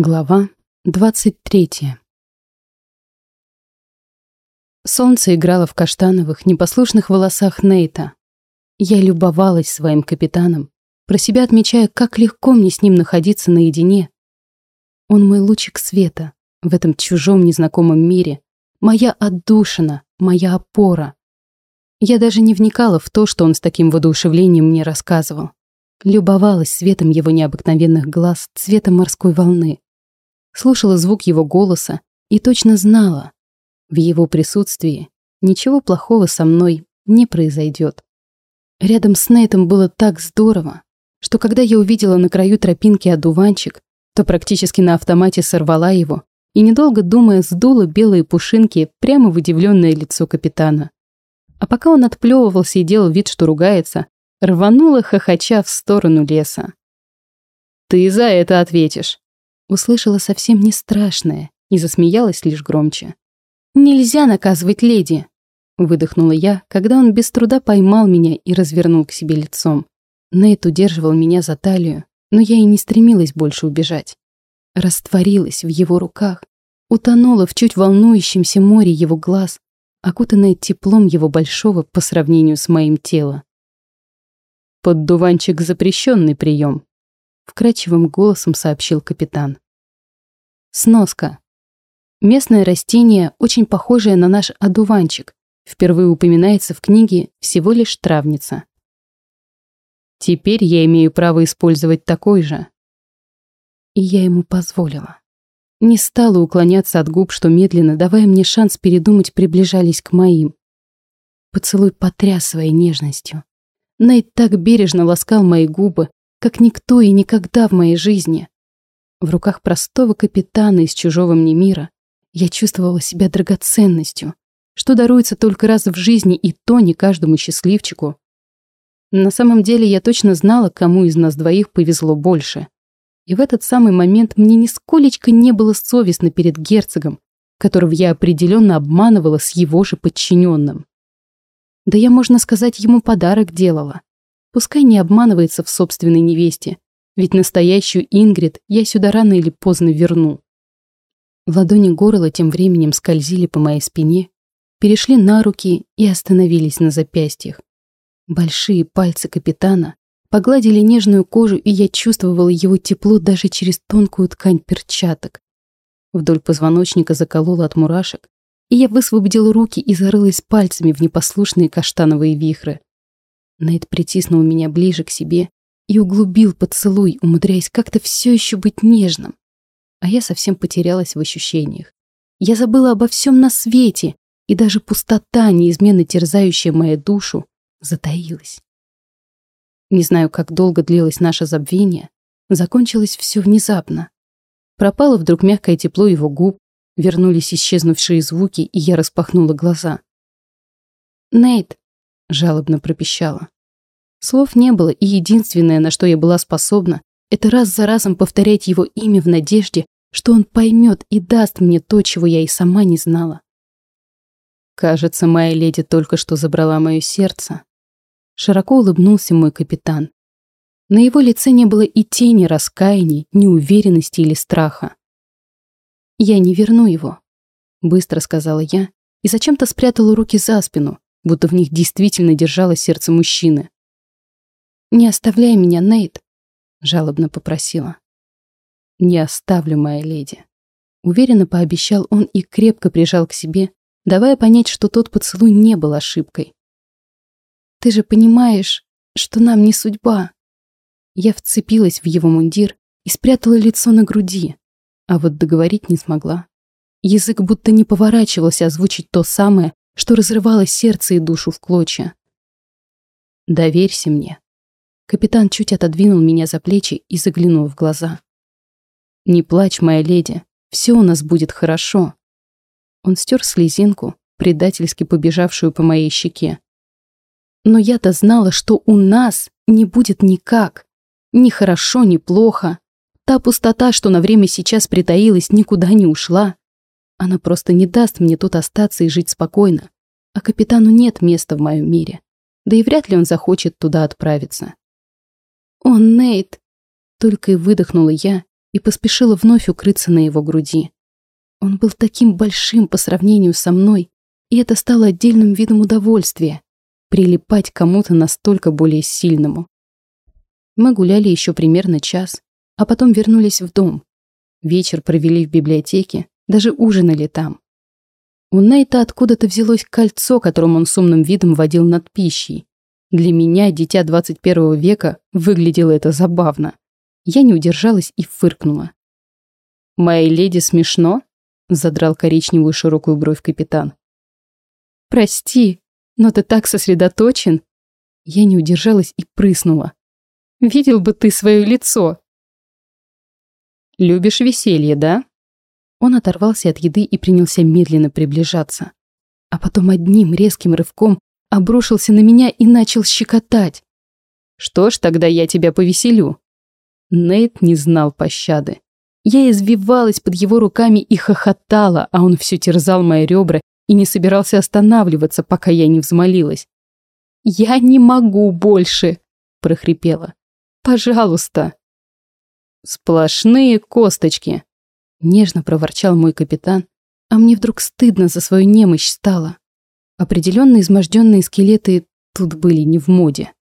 Глава 23 Солнце играло в каштановых, непослушных волосах Нейта. Я любовалась своим капитаном, про себя отмечая, как легко мне с ним находиться наедине. Он мой лучик света в этом чужом незнакомом мире, моя отдушина, моя опора. Я даже не вникала в то, что он с таким воодушевлением мне рассказывал. Любовалась светом его необыкновенных глаз, цветом морской волны слушала звук его голоса и точно знала, в его присутствии ничего плохого со мной не произойдет. Рядом с Нейтом было так здорово, что когда я увидела на краю тропинки одуванчик, то практически на автомате сорвала его и, недолго думая, сдула белые пушинки прямо в удивленное лицо капитана. А пока он отплевывался и делал вид, что ругается, рванула хохоча в сторону леса. «Ты за это ответишь», услышала совсем не страшное и засмеялась лишь громче. «Нельзя наказывать леди!» Выдохнула я, когда он без труда поймал меня и развернул к себе лицом. Нейт удерживал меня за талию, но я и не стремилась больше убежать. Растворилась в его руках, утонула в чуть волнующемся море его глаз, окутанная теплом его большого по сравнению с моим телом. «Поддуванчик — запрещенный прием», вкрадчивым голосом сообщил капитан. Сноска. Местное растение, очень похожее на наш одуванчик, впервые упоминается в книге всего лишь травница. Теперь я имею право использовать такой же. И я ему позволила. Не стала уклоняться от губ, что медленно, давая мне шанс передумать, приближались к моим. Поцелуй потряс своей нежностью. Найт так бережно ласкал мои губы, как никто и никогда в моей жизни. В руках простого капитана из чужого мне мира я чувствовала себя драгоценностью, что даруется только раз в жизни и то не каждому счастливчику. На самом деле я точно знала, кому из нас двоих повезло больше. И в этот самый момент мне нисколечко не было совестно перед герцогом, которого я определенно обманывала с его же подчиненным. Да я, можно сказать, ему подарок делала. Пускай не обманывается в собственной невесте, ведь настоящую Ингрид я сюда рано или поздно верну. Ладони горла тем временем скользили по моей спине, перешли на руки и остановились на запястьях. Большие пальцы капитана погладили нежную кожу, и я чувствовала его тепло даже через тонкую ткань перчаток. Вдоль позвоночника заколола от мурашек, и я высвободила руки и зарылась пальцами в непослушные каштановые вихры. Найт притиснул меня ближе к себе и углубил поцелуй, умудряясь как-то все еще быть нежным. А я совсем потерялась в ощущениях. Я забыла обо всем на свете, и даже пустота, неизменно терзающая мою душу, затаилась. Не знаю, как долго длилось наше забвение, закончилось все внезапно. Пропало вдруг мягкое тепло его губ, вернулись исчезнувшие звуки, и я распахнула глаза. «Нейт!» — жалобно пропищала. Слов не было, и единственное, на что я была способна, это раз за разом повторять его имя в надежде, что он поймет и даст мне то, чего я и сама не знала. Кажется, моя леди только что забрала мое сердце. Широко улыбнулся мой капитан. На его лице не было и тени раскаяния, неуверенности или страха. «Я не верну его», — быстро сказала я и зачем-то спрятала руки за спину, будто в них действительно держало сердце мужчины. «Не оставляй меня, Нейт», — жалобно попросила. «Не оставлю, моя леди», — уверенно пообещал он и крепко прижал к себе, давая понять, что тот поцелуй не был ошибкой. «Ты же понимаешь, что нам не судьба». Я вцепилась в его мундир и спрятала лицо на груди, а вот договорить не смогла. Язык будто не поворачивался озвучить то самое, что разрывало сердце и душу в клочья. «Доверься мне», Капитан чуть отодвинул меня за плечи и заглянул в глаза. «Не плачь, моя леди, все у нас будет хорошо». Он стер слезинку, предательски побежавшую по моей щеке. Но я-то знала, что у нас не будет никак. Ни хорошо, ни плохо. Та пустота, что на время сейчас притаилась, никуда не ушла. Она просто не даст мне тут остаться и жить спокойно. А капитану нет места в моем мире. Да и вряд ли он захочет туда отправиться. «О, Нейт!» Только и выдохнула я и поспешила вновь укрыться на его груди. Он был таким большим по сравнению со мной, и это стало отдельным видом удовольствия — прилипать кому-то настолько более сильному. Мы гуляли еще примерно час, а потом вернулись в дом. Вечер провели в библиотеке, даже ужинали там. У Нейта откуда-то взялось кольцо, которым он с умным видом водил над пищей. Для меня, дитя 21 века, выглядело это забавно. Я не удержалась и фыркнула. «Моей леди смешно?» — задрал коричневую широкую бровь капитан. «Прости, но ты так сосредоточен!» Я не удержалась и прыснула. «Видел бы ты свое лицо!» «Любишь веселье, да?» Он оторвался от еды и принялся медленно приближаться. А потом одним резким рывком обрушился на меня и начал щекотать. «Что ж, тогда я тебя повеселю». Нейт не знал пощады. Я извивалась под его руками и хохотала, а он все терзал мои ребра и не собирался останавливаться, пока я не взмолилась. «Я не могу больше!» – прохрипела. «Пожалуйста!» «Сплошные косточки!» — нежно проворчал мой капитан, а мне вдруг стыдно за свою немощь стало. Определенно изможденные скелеты тут были не в моде.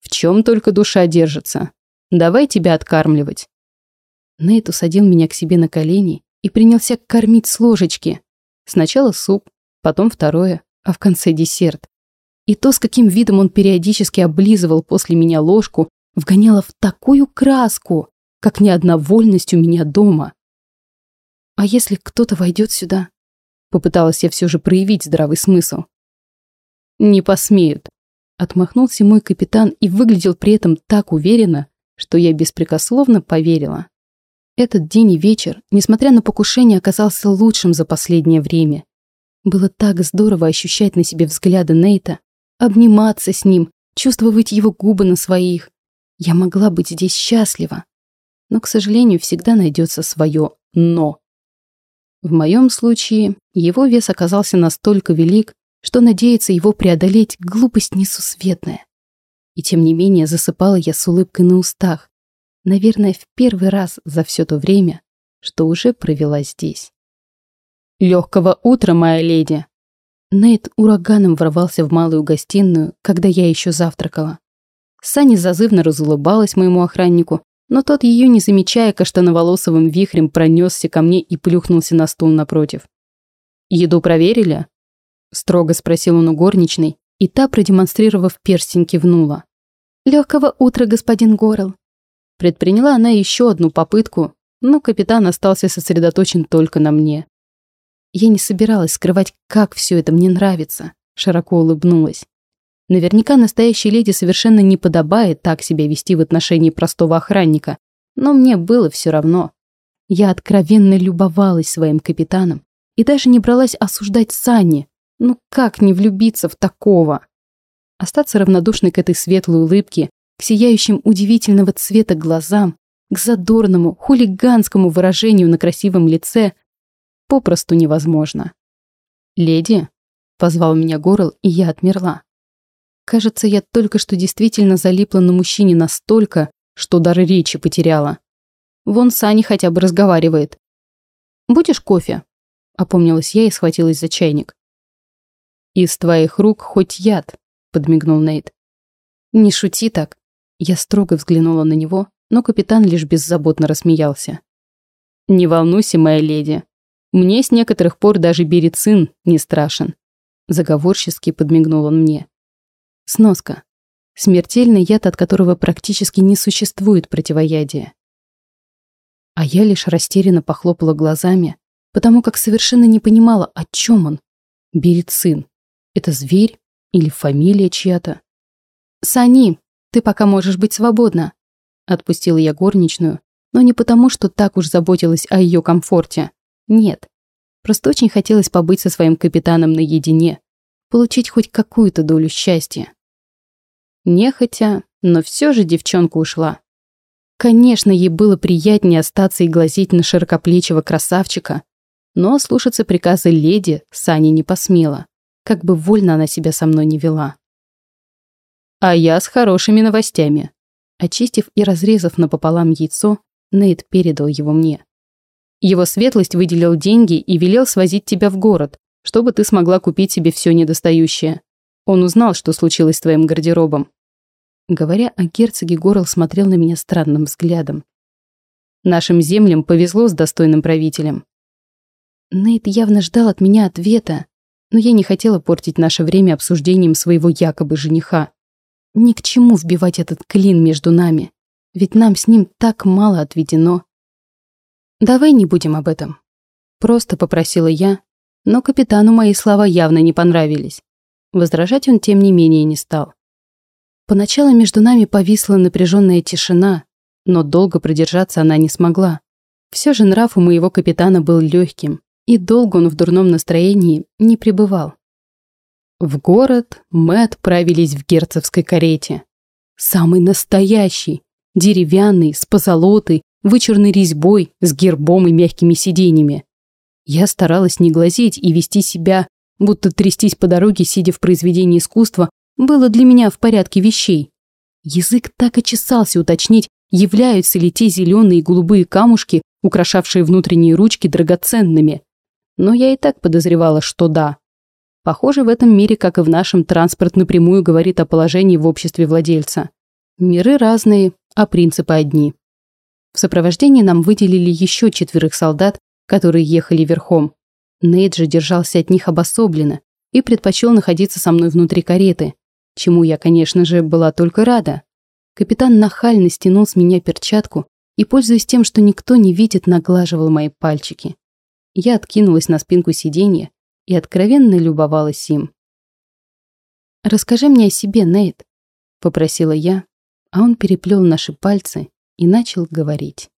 «В чем только душа держится? Давай тебя откармливать!» Нейт усадил меня к себе на колени и принялся кормить с ложечки. Сначала суп, потом второе, а в конце десерт. И то, с каким видом он периодически облизывал после меня ложку, вгоняло в такую краску, как ни одна вольность у меня дома. А если кто-то войдет сюда? Попыталась я все же проявить здравый смысл. Не посмеют. Отмахнулся мой капитан и выглядел при этом так уверенно, что я беспрекословно поверила. Этот день и вечер, несмотря на покушение, оказался лучшим за последнее время. Было так здорово ощущать на себе взгляды Нейта, обниматься с ним, чувствовать его губы на своих. Я могла быть здесь счастлива. Но, к сожалению, всегда найдется свое «но». В моем случае его вес оказался настолько велик, что надеяться его преодолеть – глупость несусветная. И тем не менее засыпала я с улыбкой на устах, наверное, в первый раз за все то время, что уже провела здесь. «Легкого утра, моя леди!» Нейт ураганом ворвался в малую гостиную, когда я еще завтракала. Сани зазывно разулыбалась моему охраннику, но тот ее, не замечая, каштановолосовым вихрем пронесся ко мне и плюхнулся на стул напротив. «Еду проверили?» Строго спросил он у горничной, и та, продемонстрировав перстень, кивнула. «Легкого утра, господин Горл!» Предприняла она еще одну попытку, но капитан остался сосредоточен только на мне. Я не собиралась скрывать, как все это мне нравится, широко улыбнулась. Наверняка настоящей леди совершенно не подобает так себя вести в отношении простого охранника, но мне было все равно. Я откровенно любовалась своим капитаном и даже не бралась осуждать Санни. Ну как не влюбиться в такого? Остаться равнодушной к этой светлой улыбке, к сияющим удивительного цвета глазам, к задорному, хулиганскому выражению на красивом лице попросту невозможно. «Леди?» — позвал меня Горл, и я отмерла. Кажется, я только что действительно залипла на мужчине настолько, что даже речи потеряла. Вон Сани хотя бы разговаривает. «Будешь кофе?» – опомнилась я и схватилась за чайник. «Из твоих рук хоть яд», – подмигнул Нейт. «Не шути так». Я строго взглянула на него, но капитан лишь беззаботно рассмеялся. «Не волнуйся, моя леди. Мне с некоторых пор даже берицин не страшен». Заговорчески подмигнул он мне. Сноска. Смертельный яд, от которого практически не существует противоядия. А я лишь растерянно похлопала глазами, потому как совершенно не понимала, о чем он. Берет сын. Это зверь или фамилия чья-то? «Сани, ты пока можешь быть свободна», — отпустила я горничную, но не потому, что так уж заботилась о ее комфорте. Нет. Просто очень хотелось побыть со своим капитаном наедине, получить хоть какую-то долю счастья. Нехотя, но все же девчонка ушла. Конечно, ей было приятнее остаться и глазеть на широкоплечего красавчика, но слушаться приказы леди Сани не посмела, как бы вольно она себя со мной не вела. А я с хорошими новостями. Очистив и разрезав напополам яйцо, Нейт передал его мне. Его светлость выделил деньги и велел свозить тебя в город, чтобы ты смогла купить себе все недостающее. Он узнал, что случилось с твоим гардеробом. Говоря о герцоге, Горл смотрел на меня странным взглядом. Нашим землям повезло с достойным правителем. Нейт явно ждал от меня ответа, но я не хотела портить наше время обсуждением своего якобы жениха. Ни к чему вбивать этот клин между нами, ведь нам с ним так мало отведено. «Давай не будем об этом», — просто попросила я, но капитану мои слова явно не понравились. Возражать он, тем не менее, не стал. Поначалу между нами повисла напряженная тишина, но долго продержаться она не смогла. Все же нрав у моего капитана был легким, и долго он в дурном настроении не пребывал. В город мы отправились в герцогской карете. Самый настоящий, деревянный, с позолотой, вычурной резьбой, с гербом и мягкими сиденьями. Я старалась не глазеть и вести себя, будто трястись по дороге, сидя в произведении искусства, было для меня в порядке вещей. Язык так и чесался уточнить, являются ли те зеленые и голубые камушки, украшавшие внутренние ручки, драгоценными. Но я и так подозревала, что да. Похоже, в этом мире, как и в нашем, транспорт напрямую говорит о положении в обществе владельца. Миры разные, а принципы одни. В сопровождении нам выделили еще четверых солдат, которые ехали верхом. Нейт же держался от них обособленно и предпочел находиться со мной внутри кареты, чему я, конечно же, была только рада. Капитан нахально стянул с меня перчатку и, пользуясь тем, что никто не видит, наглаживал мои пальчики. Я откинулась на спинку сиденья и откровенно любовалась им. «Расскажи мне о себе, Нейт», — попросила я, а он переплел наши пальцы и начал говорить.